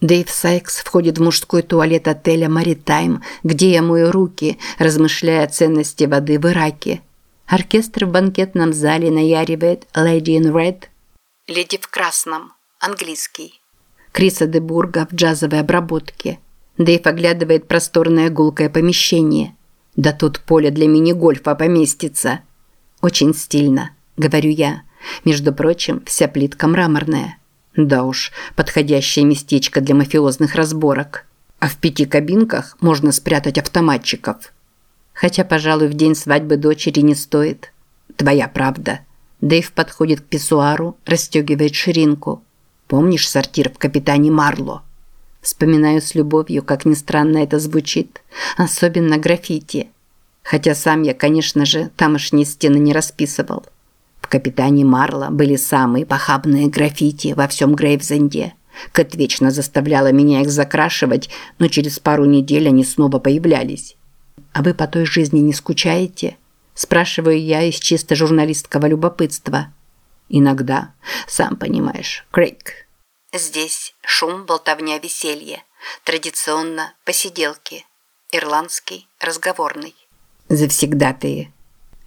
Дэйв Сайкс входит в мужской туалет отеля «Маритайм», где я мою руки, размышляя о ценности воды в Ираке. Оркестр в банкетном зале наяривает «Lady in Red» «Леди в красном», английский. Криса Дебурга в джазовой обработке. Дэйв оглядывает просторное гулкое помещение. Да тут поле для мини-гольфа поместится. Очень стильно, говорю я. Между прочим, вся плитка мраморная. Да уж, подходящее местечко для мафиозных разборок. А в пяти кабинках можно спрятать автоматчиков. Хотя, пожалуй, в день свадьбы дочери не стоит. Твоя правда. Дэйв подходит к писсуару, расстегивает ширинку. Помнишь сортир в «Капитане Марло»? Вспоминаю с любовью, как ни странно это звучит. Особенно граффити. Хотя сам я, конечно же, тамошние стены не расписывал. В «Капитане Марло» были самые похабные граффити во всем Грейвзенде. Кэт вечно заставляла меня их закрашивать, но через пару недель они снова появлялись. «А вы по той жизни не скучаете?» Спрашиваю я из чисто журналистского любопытства. «Иногда. Сам понимаешь. Крейг». Здесь шум, болтовня, веселье. Традиционно посиделки. Ирландский, разговорный. Завсегдатые.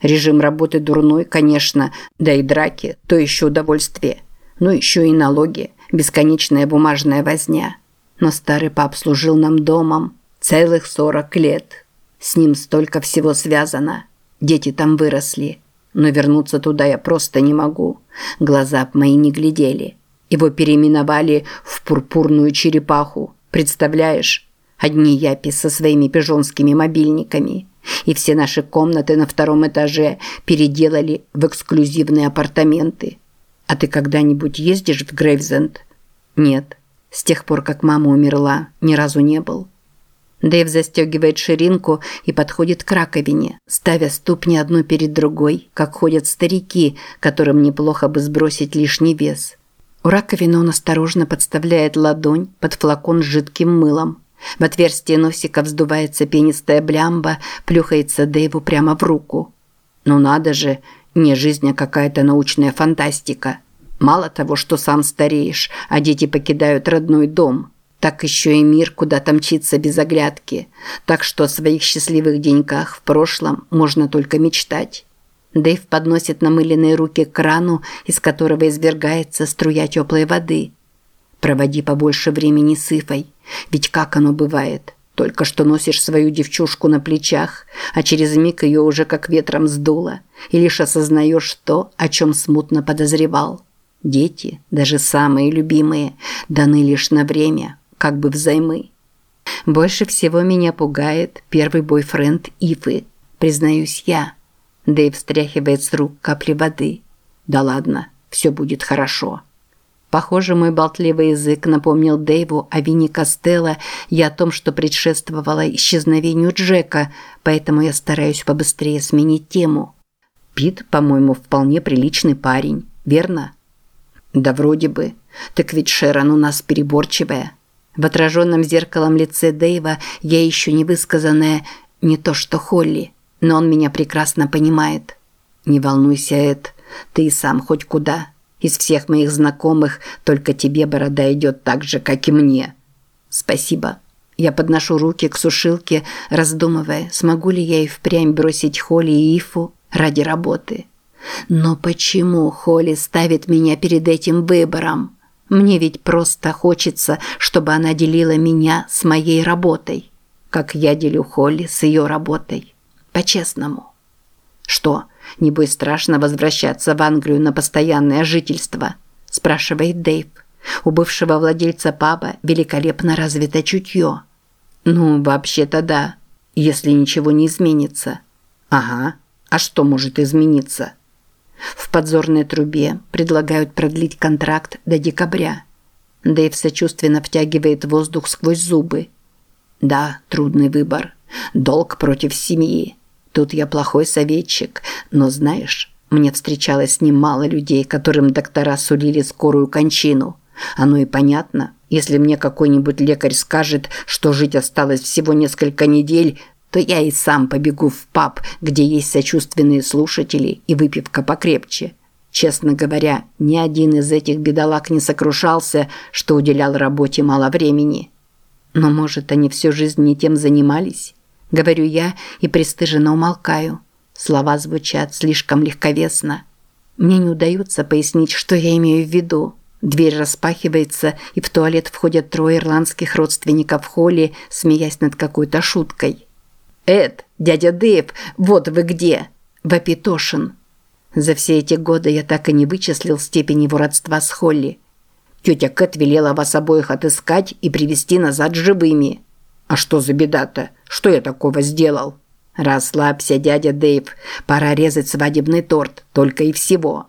Режим работы дурной, конечно, да и драки, то еще удовольствие. Но еще и налоги, бесконечная бумажная возня. Но старый пап служил нам домом целых сорок лет. С ним столько всего связано. Дети там выросли. Но вернуться туда я просто не могу. Глаза мои не глядели. Его переименовали в пурпурную черепаху. Представляешь? Одни япи со своими пижонскими мобильниками. И все наши комнаты на втором этаже переделали в эксклюзивные апартаменты. А ты когда-нибудь ездишь в Грейвзенд? Нет. С тех пор, как мама умерла, ни разу не был. Дэйв застегивает ширинку и подходит к раковине, ставя ступни одну перед другой, как ходят старики, которым неплохо бы сбросить лишний вес. У раковины он осторожно подставляет ладонь под флакон с жидким мылом. В отверстие носика вздувается пенистая блямба, плюхается Дэйву прямо в руку. Ну надо же, не жизнь, а какая-то научная фантастика. Мало того, что сам стареешь, а дети покидают родной дом, так еще и мир куда-то мчится без оглядки. Так что о своих счастливых деньках в прошлом можно только мечтать. Дэйв подносит намыленные руки к крану, из которого извергается струя теплой воды. Проводи побольше времени с Ифой, ведь как оно бывает? Только что носишь свою девчушку на плечах, а через миг ее уже как ветром сдуло, и лишь осознаешь то, о чем смутно подозревал. Дети, даже самые любимые, даны лишь на время, как бы взаймы. Больше всего меня пугает первый бойфренд Ифы, признаюсь я – Дэйв встряхивает с рук капли воды. «Да ладно, все будет хорошо». Похоже, мой болтливый язык напомнил Дэйву о Винни Костелло и о том, что предшествовало исчезновению Джека, поэтому я стараюсь побыстрее сменить тему. Пит, по-моему, вполне приличный парень, верно? Да вроде бы. Так ведь Шерон у нас переборчивая. В отраженном зеркалом лице Дэйва я еще не высказанная не то что Холли – но он меня прекрасно понимает. Не волнуйся, Эд, ты и сам хоть куда. Из всех моих знакомых только тебе борода идет так же, как и мне. Спасибо. Я подношу руки к сушилке, раздумывая, смогу ли я и впрямь бросить Холли и Ифу ради работы. Но почему Холли ставит меня перед этим выбором? Мне ведь просто хочется, чтобы она делила меня с моей работой, как я делю Холли с ее работой. По-честному. Что, небось страшно возвращаться в Англию на постоянное жительство? Спрашивает Дэйв. У бывшего владельца паба великолепно развито чутье. Ну, вообще-то да, если ничего не изменится. Ага, а что может измениться? В подзорной трубе предлагают продлить контракт до декабря. Дэйв сочувственно втягивает воздух сквозь зубы. Да, трудный выбор. Долг против семьи. Тут я плохой советчик, но знаешь, мне встречалось немало людей, которым доктора сулили скорую кончину. Оно и понятно. Если мне какой-нибудь лекарь скажет, что жить осталось всего несколько недель, то я и сам побегу в паб, где есть сочувственные слушатели и выпивка покрепче. Честно говоря, ни один из этих бедолаг не сокрушался, что уделял работе мало времени. Но, может, они всю жизнь не тем занимались? Говорю я и пристыженно умолкаю. Слова звучат слишком легковесно. Мне не удается пояснить, что я имею в виду. Дверь распахивается, и в туалет входят трое ирландских родственников Холли, смеясь над какой-то шуткой. «Эд, дядя Дэйв, вот вы где!» – вопит Ошин. За все эти годы я так и не вычислил степень его родства с Холли. Тетя Кэт велела вас обоих отыскать и привести назад живыми. А что за беда-то? Что я такого сделал? Расслабься, дядя Дэйв. Пора резать свадебный торт, только и всего.